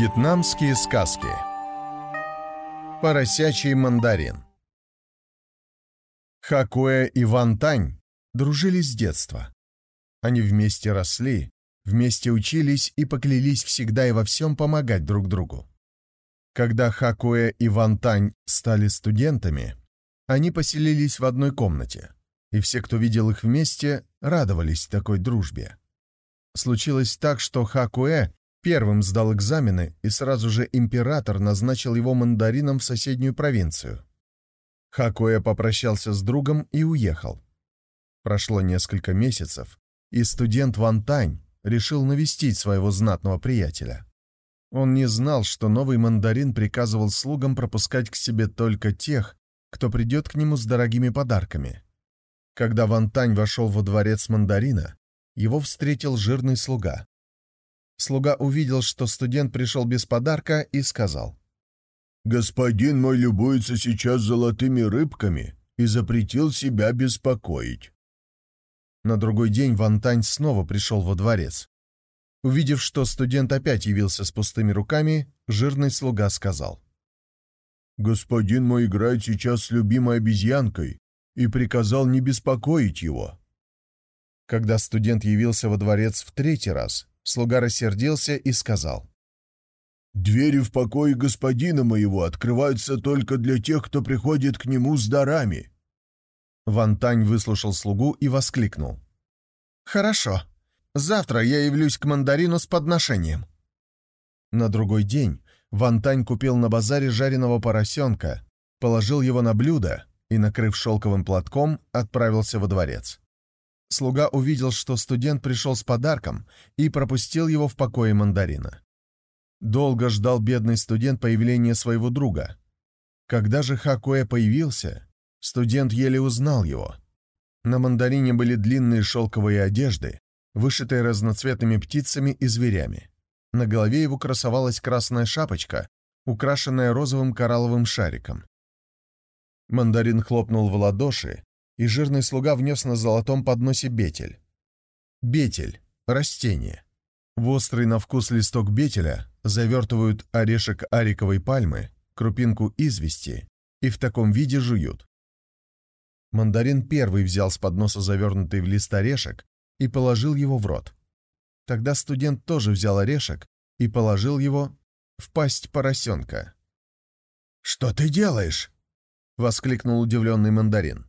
Вьетнамские сказки Поросячий мандарин Хакуэ и Ван Тань дружили с детства. Они вместе росли, вместе учились и поклялись всегда и во всем помогать друг другу. Когда Хакуэ и Ван Тань стали студентами, они поселились в одной комнате, и все, кто видел их вместе, радовались такой дружбе. Случилось так, что Хакуэ Первым сдал экзамены, и сразу же император назначил его мандарином в соседнюю провинцию. Хакуэ попрощался с другом и уехал. Прошло несколько месяцев, и студент Ван Тань решил навестить своего знатного приятеля. Он не знал, что новый мандарин приказывал слугам пропускать к себе только тех, кто придет к нему с дорогими подарками. Когда Ван Тань вошел во дворец мандарина, его встретил жирный слуга. Слуга увидел, что студент пришел без подарка и сказал. «Господин мой любуется сейчас золотыми рыбками и запретил себя беспокоить». На другой день Ван Тань снова пришел во дворец. Увидев, что студент опять явился с пустыми руками, жирный слуга сказал. «Господин мой играет сейчас с любимой обезьянкой и приказал не беспокоить его». Когда студент явился во дворец в третий раз, Слуга рассердился и сказал. «Двери в покое господина моего открываются только для тех, кто приходит к нему с дарами». Ван Тань выслушал слугу и воскликнул. «Хорошо. Завтра я явлюсь к мандарину с подношением». На другой день Ван Тань купил на базаре жареного поросенка, положил его на блюдо и, накрыв шелковым платком, отправился во дворец. Слуга увидел, что студент пришел с подарком и пропустил его в покое мандарина. Долго ждал бедный студент появления своего друга. Когда же Хакуэ появился, студент еле узнал его. На мандарине были длинные шелковые одежды, вышитые разноцветными птицами и зверями. На голове его красовалась красная шапочка, украшенная розовым коралловым шариком. Мандарин хлопнул в ладоши, и жирный слуга внес на золотом подносе бетель. Бетель — растение. В острый на вкус листок бетеля завертывают орешек ариковой пальмы, крупинку извести и в таком виде жуют. Мандарин первый взял с подноса завернутый в лист орешек и положил его в рот. Тогда студент тоже взял орешек и положил его в пасть поросенка. «Что ты делаешь?» — воскликнул удивленный мандарин.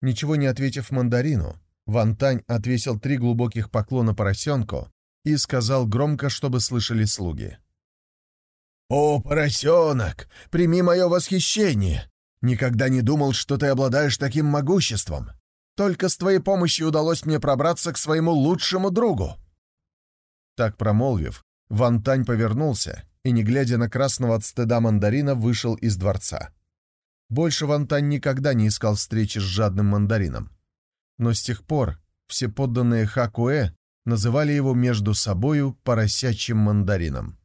Ничего не ответив мандарину, Ван Тань отвесил три глубоких поклона поросенку и сказал громко, чтобы слышали слуги. «О, поросенок, прими мое восхищение! Никогда не думал, что ты обладаешь таким могуществом. Только с твоей помощью удалось мне пробраться к своему лучшему другу!» Так промолвив, Ван Тань повернулся и, не глядя на красного от стыда мандарина, вышел из дворца. Больше Вантань никогда не искал встречи с жадным мандарином. Но с тех пор все подданные Хакуэ называли его между собою поросячьим мандарином.